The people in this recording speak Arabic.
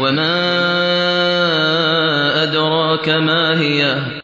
وما أدراك ما هي